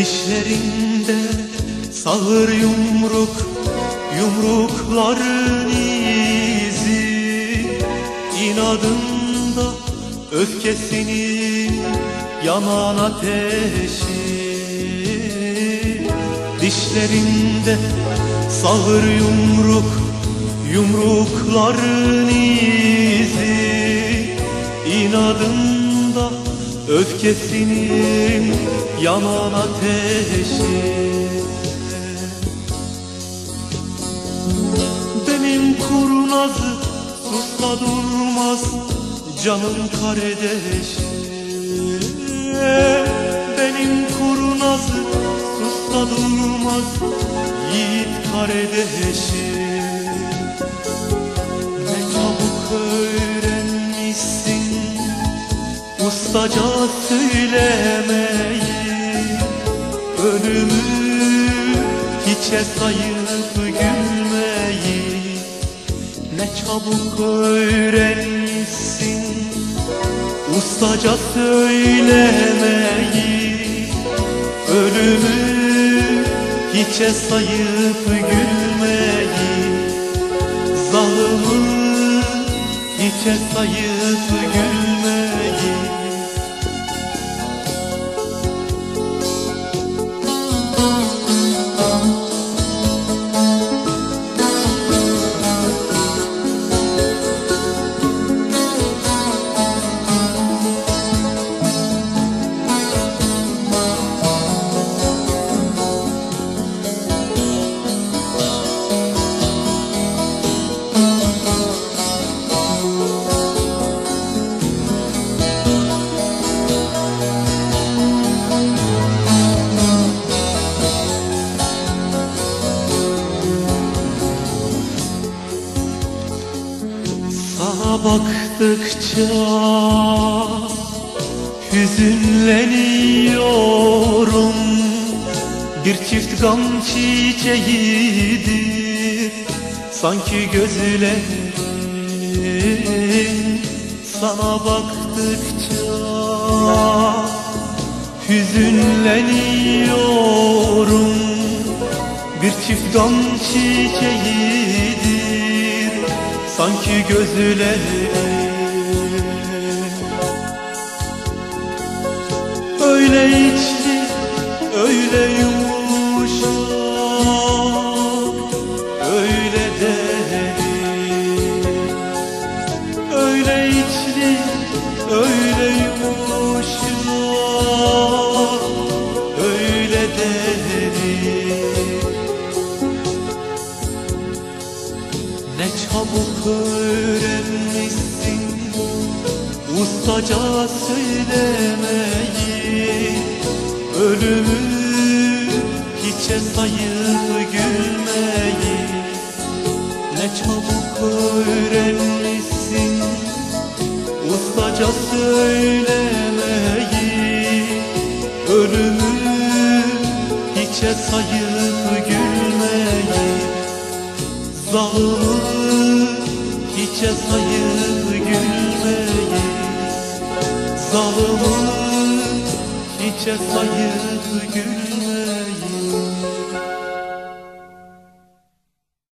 Dişlerinde sağır yumruk Yumrukların izi. İnadında öfkesinin yanan ateşi. Dişlerinde sağır yumruk Yumrukların izi. İnadında öfkesinin yanan ateşi. Benim kurnazı susla durmaz canım kardeşim Benim kurnazı susla durmaz yiğit kardeşim Ne çabuk öğrenmişsin ustaca söylemeyi Ölümü hiçe sayıp gülmeyi Ne çabuk öğrenmişsin. Ustaca söylemeyi Ölümü hiçe sayıp gülmeyi Zalımı hiçe sayıp gülmeyi baktıkça hüzünleniyorum. Bir çift gam çiçeğidir sanki gözlerin Sana baktıkça hüzünleniyorum. Bir çift gam çiçeğidir sanki gözleri Öyle içli, öyle yumuşak, ustaca söylemeyi Ölümü hiçe sayıp gülmeyi Ne çabuk öğrenmişsin. Ustaca söylemeyi Ölümü hiçe sayıp gülmeyi Zalımı hiçe sayıp Zalımı hiçe sayıp gülmeyi